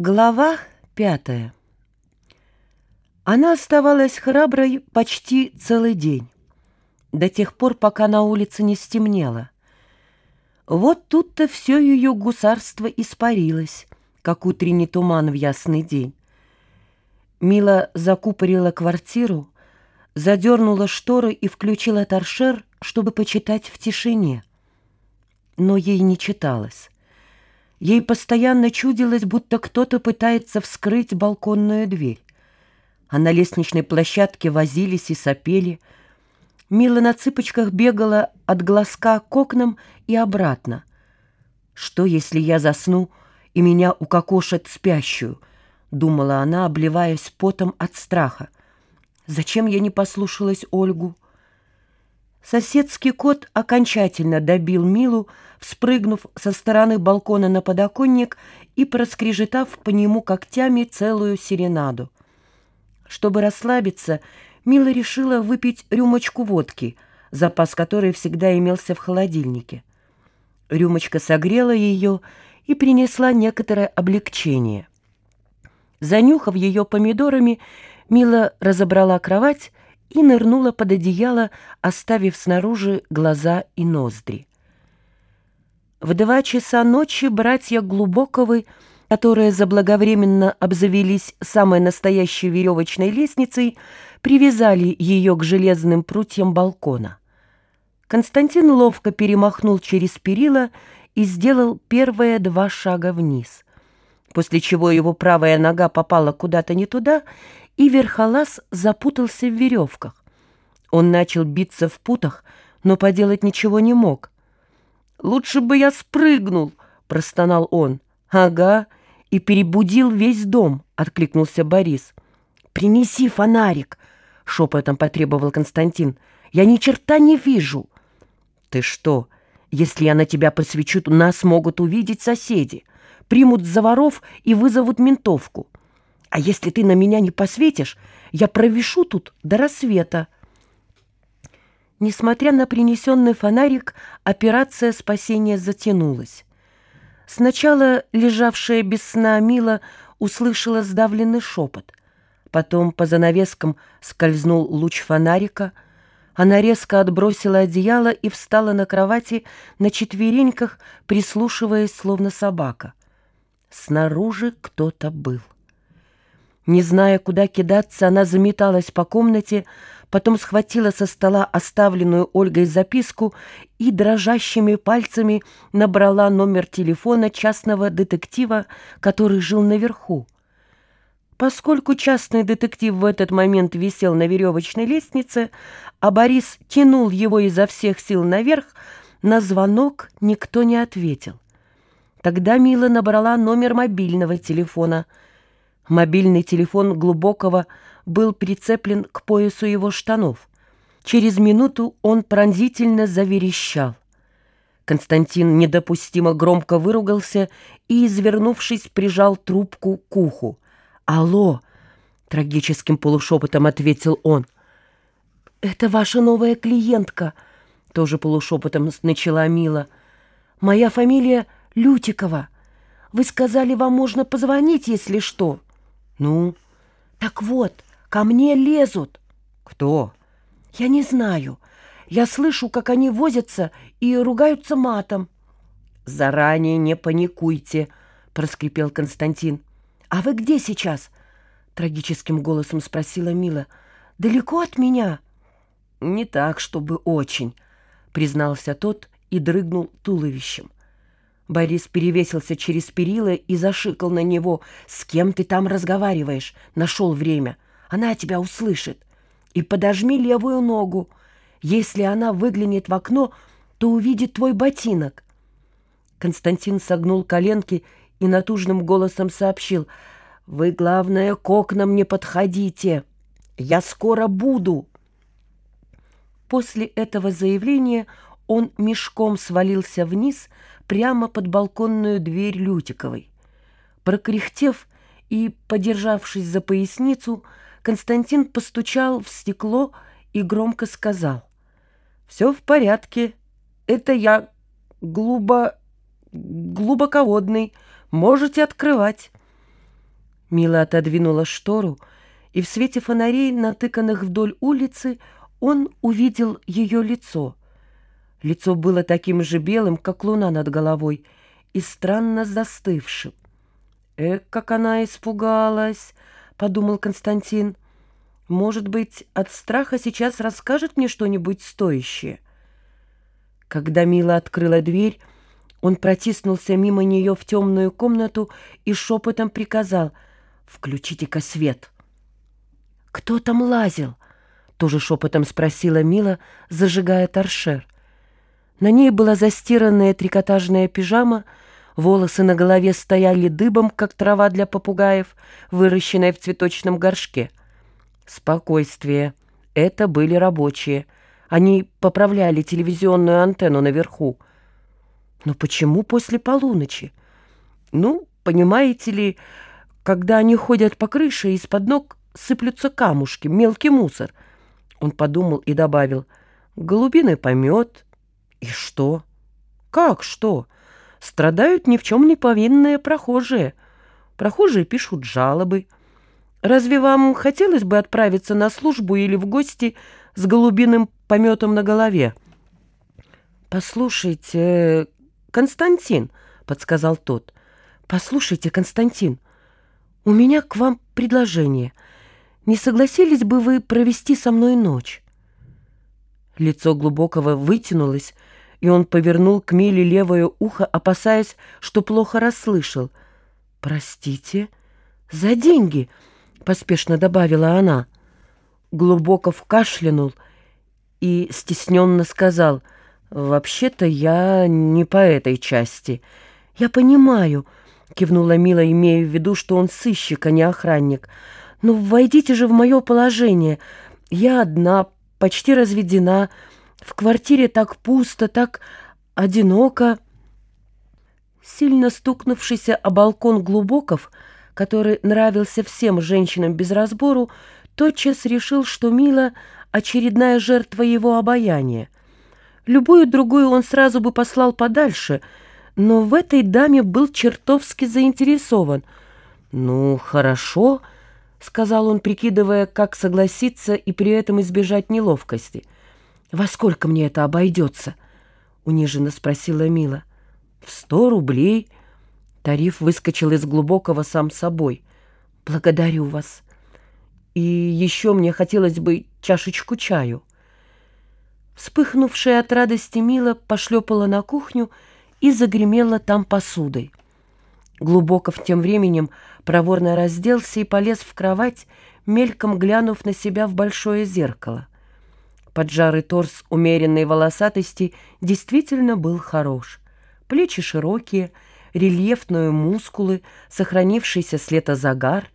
Глава пятая. Она оставалась храброй почти целый день, до тех пор, пока на улице не стемнело. Вот тут-то все ее гусарство испарилось, как утренний туман в ясный день. Мила закупорила квартиру, задернула шторы и включила торшер, чтобы почитать в тишине. Но ей не читалось. Ей постоянно чудилось, будто кто-то пытается вскрыть балконную дверь. А на лестничной площадке возились и сопели. Мила на цыпочках бегала от глазка к окнам и обратно. «Что, если я засну, и меня укокошат спящую?» — думала она, обливаясь потом от страха. «Зачем я не послушалась Ольгу?» Соседский кот окончательно добил Милу, вспрыгнув со стороны балкона на подоконник и проскрежетав по нему когтями целую серенаду. Чтобы расслабиться, Мила решила выпить рюмочку водки, запас которой всегда имелся в холодильнике. Рюмочка согрела ее и принесла некоторое облегчение. Занюхав ее помидорами, Мила разобрала кровать и нырнула под одеяло, оставив снаружи глаза и ноздри. В два часа ночи братья Глубоковы, которые заблаговременно обзавелись самой настоящей веревочной лестницей, привязали ее к железным прутьям балкона. Константин ловко перемахнул через перила и сделал первые два шага вниз, после чего его правая нога попала куда-то не туда, и верхолаз запутался в веревках. Он начал биться в путах, но поделать ничего не мог. «Лучше бы я спрыгнул!» — простонал он. «Ага, и перебудил весь дом!» — откликнулся Борис. «Принеси фонарик!» — шепотом потребовал Константин. «Я ни черта не вижу!» «Ты что? Если я на тебя посвечу, нас могут увидеть соседи, примут за воров и вызовут ментовку. А если ты на меня не посветишь, я провешу тут до рассвета. Несмотря на принесенный фонарик, операция спасения затянулась. Сначала лежавшая без сна Мила услышала сдавленный шепот. Потом по занавескам скользнул луч фонарика. Она резко отбросила одеяло и встала на кровати на четвереньках, прислушиваясь, словно собака. Снаружи кто-то был. Не зная, куда кидаться, она заметалась по комнате, потом схватила со стола оставленную Ольгой записку и дрожащими пальцами набрала номер телефона частного детектива, который жил наверху. Поскольку частный детектив в этот момент висел на веревочной лестнице, а Борис тянул его изо всех сил наверх, на звонок никто не ответил. Тогда Мила набрала номер мобильного телефона – Мобильный телефон Глубокого был прицеплен к поясу его штанов. Через минуту он пронзительно заверещал. Константин недопустимо громко выругался и, извернувшись, прижал трубку к уху. «Алло!» — трагическим полушепотом ответил он. «Это ваша новая клиентка», — тоже полушепотом начала Мила. «Моя фамилия Лютикова. Вы сказали, вам можно позвонить, если что». «Ну?» «Так вот, ко мне лезут». «Кто?» «Я не знаю. Я слышу, как они возятся и ругаются матом». «Заранее не паникуйте», — проскрипел Константин. «А вы где сейчас?» — трагическим голосом спросила Мила. «Далеко от меня?» «Не так, чтобы очень», — признался тот и дрыгнул туловищем. Борис перевесился через перила и зашикал на него. «С кем ты там разговариваешь? Нашел время. Она тебя услышит. И подожми левую ногу. Если она выглянет в окно, то увидит твой ботинок». Константин согнул коленки и натужным голосом сообщил. «Вы, главное, к окнам не подходите. Я скоро буду». После этого заявления он мешком свалился вниз, прямо под балконную дверь Лютиковой. Прокряхтев и подержавшись за поясницу, Константин постучал в стекло и громко сказал. «Все в порядке. Это я глубо... глубоководный. Можете открывать». Мила отодвинула штору, и в свете фонарей, натыканных вдоль улицы, он увидел ее лицо. Лицо было таким же белым, как луна над головой, и странно застывшим. «Эх, как она испугалась!» — подумал Константин. «Может быть, от страха сейчас расскажет мне что-нибудь стоящее?» Когда Мила открыла дверь, он протиснулся мимо нее в темную комнату и шепотом приказал «Включите-ка свет». «Кто там лазил?» — тоже шепотом спросила Мила, зажигая торшер. На ней была застиранная трикотажная пижама, волосы на голове стояли дыбом, как трава для попугаев, выращенная в цветочном горшке. Спокойствие. Это были рабочие. Они поправляли телевизионную антенну наверху. Но почему после полуночи? Ну, понимаете ли, когда они ходят по крыше, из-под ног сыплются камушки, мелкий мусор. Он подумал и добавил, голубиный помет. И что? Как что? Страдают ни в чем не повинные прохожие. Прохожие пишут жалобы. Разве вам хотелось бы отправиться на службу или в гости с голубиным пометом на голове? «Послушайте, Константин», — подсказал тот, — «послушайте, Константин, у меня к вам предложение. Не согласились бы вы провести со мной ночь?» Лицо глубокого вытянулось, и он повернул к Миле левое ухо, опасаясь, что плохо расслышал. «Простите, за деньги», — поспешно добавила она. Глубоков кашлянул и стесненно сказал, «Вообще-то я не по этой части». «Я понимаю», — кивнула Мила, имея в виду, что он сыщик, а не охранник. «Но войдите же в мое положение. Я одна, почти разведена, в квартире так пусто, так одиноко». Сильно стукнувшийся о балкон Глубоков, который нравился всем женщинам без разбору, тотчас решил, что Мила — очередная жертва его обаяния. Любую другую он сразу бы послал подальше — но в этой даме был чертовски заинтересован. «Ну, хорошо», — сказал он, прикидывая, как согласиться и при этом избежать неловкости. «Во сколько мне это обойдется?» — униженно спросила Мила. «В сто рублей». Тариф выскочил из глубокого сам собой. «Благодарю вас. И еще мне хотелось бы чашечку чаю». Вспыхнувшая от радости Мила пошлепала на кухню и загремела там посудой. Глубоков тем временем проворно разделся и полез в кровать, мельком глянув на себя в большое зеркало. Поджарый торс умеренной волосатости действительно был хорош. Плечи широкие, рельефные мускулы, сохранившийся с лета загар.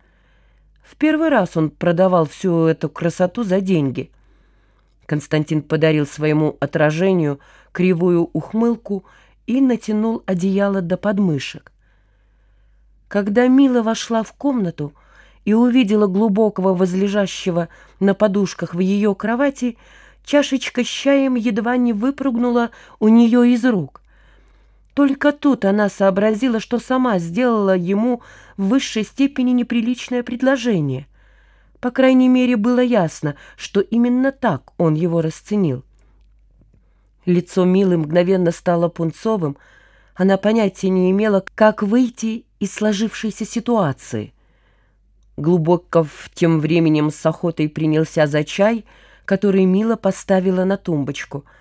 В первый раз он продавал всю эту красоту за деньги. Константин подарил своему отражению кривую ухмылку и натянул одеяло до подмышек. Когда Мила вошла в комнату и увидела глубокого возлежащего на подушках в ее кровати, чашечка с чаем едва не выпрыгнула у нее из рук. Только тут она сообразила, что сама сделала ему в высшей степени неприличное предложение. По крайней мере, было ясно, что именно так он его расценил. Лицо Милы мгновенно стало пунцовым. Она понятия не имела, как выйти из сложившейся ситуации. Глубоков тем временем с охотой принялся за чай, который Мила поставила на тумбочку —